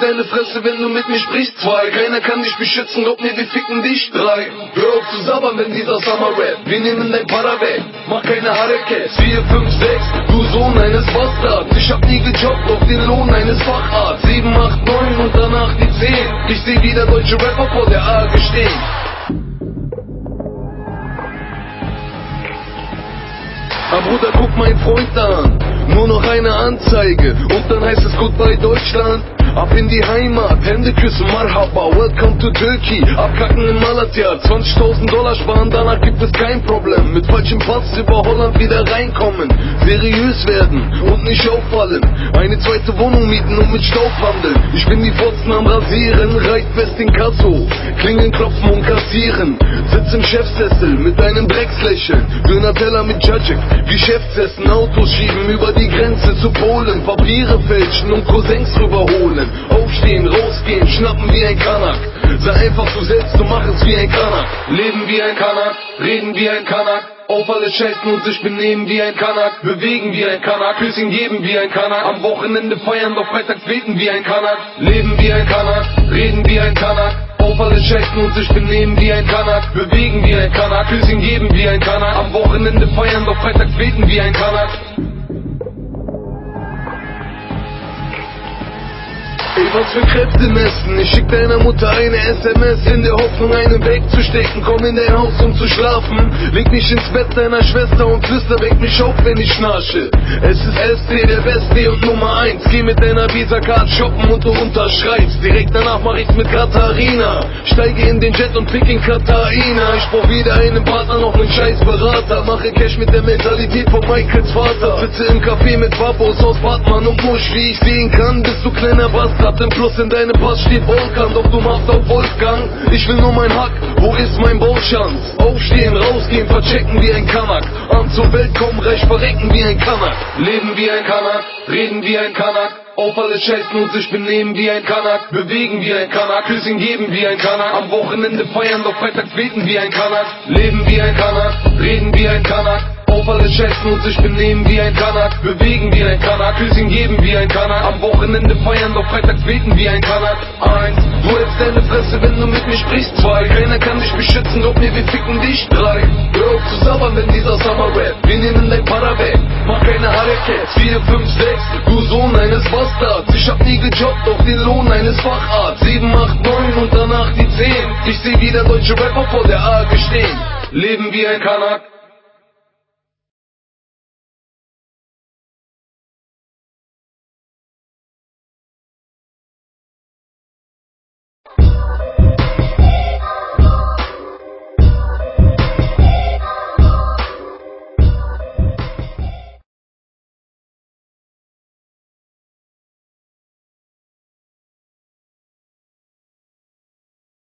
deine Fresse, wenn du mit mir sprichst, zwei. Keiner kann dich beschützen, glaub mir, wir ficken dich, drei. Hör auf zu sabbern, wenn dieser Summer Rap. Wir nehmen dein Para weg, mach keine Harekes. Vier, fünf, sechs, du Sohn eines Bastards. Ich hab nie gejobbt auf den Lohn eines Facharztes. Sieben, acht, neun und danach die zehn. Ich seh wieder deutsche Rapper vor der Arge stehen. Ah Bruder, guck mein Freund an, nur noch eine Anzeige und dann heißt es Goodbye Deutschland. Ab in die Heimat, Hände küssen, Marhaba, welcome to Turkey. Abkacken in Malatya, 20.000 Dollar sparen, danach gibt es kein Problem. Mit falschem Pass über Holland wieder reinkommen, seriös werden und nicht auffallen. Eine zweite Wohnung mieten und mit Staub handeln. Ich bin die Fotzen am Rasieren, Reitwest in Kasso, Klingeln klopfen und kassieren. Sitz im Chefsessel mit einem Dreckslächeln, Döner-Teller mit Jajek, Geschäftsessen, Autos schieben über die Grenze zu Polen, Papiere fälschen und Cousins rüberholen. Aufstehen, rausgehen, schnappen wie ein Kanak. Sei einfach du selbst, du mach es wie ein Kanak. Leben wie ein Kanak, reden wie ein Kanak. Auf alles scheißen und sich benehmen wie ein Kanak. Bewegen wie ein Kanak, Küssen geben wie ein Kanak. Am Wochenende feiern, doch freitags beten wie ein Kanak. Leben wie ein Kanak, reden wie ein Kanak. Auf alles scheißen und sich benehmen wie ein Kanak. Bewegen wie ein Kanak, Küssen geben wie ein Kanak. Am Wochenende feiern, doch freitags beten wie ein Kanak. Was für Kräfte messen? Ich schick deiner Mutter eine SMS in der Hoffnung, einen wegzustecken. Komm in dein Haus, um zu schlafen. Leg mich ins Bett deiner Schwester und flüster, weck mich auf, wenn ich schnarche. Es ist ST, der Beste und Nummer 1. Geh mit deiner Visa-Card shoppen und du unterschreibst. Direkt danach mach ich's mit Katharina. Steige in den Jet und pick in Katharina. Ich brauch wieder einen Partner, noch einen scheiß Berater. Mache Cash mit der Mentalität von Michaels Vater. Sitze im Café mit Babos aus Batman und Musch. Wie ich sehen kann, bist du kleiner Bastard. Im Plus in deinem Pass steht Vulkan, doch du machst auf Wolfgang. Ich will nur mein Hack, wo ist mein Bauchschanz? Aufstehen, rausgehen, verchecken wie ein Kanak. An zur Welt kommen, reich verrecken wie ein Kanak. Leben wie ein Kanak, reden wie ein Kanak. Auf alles scheißen und sich benehmen wie ein Kanak. Bewegen wie ein Kanak, Küssen geben wie ein Kanak. Am Wochenende feiern, doch freitags beten wie ein Kanak. Leben wie ein Kanak, reden wie ein Kanak. Auf alles scheißen und sich benehmen wie ein Kanak. Bewegen wie ein Kanak, Küssen geben wie ein Kanak. Am Wochenende feiern, doch freitags beten wie ein Kanak. Eins, du hältst deine Fresse, wenn du mit mir sprichst. Zwei, keiner kann dich beschützen, glaub mir, wir ficken dich. Drei, hör auf zu sabbern, wenn dieser Summer Rap. Wir nehmen dein Para weg, mach keine Harekets. Vier, fünf, sechs, du Sohn eines Bastards. Ich hab nie gejobbt auf den Lohn eines Facharztes. Sieben, acht, neun und danach die zehn. Ich seh wieder deutsche Rapper vor der Arge stehen. Leben wie ein Kanak,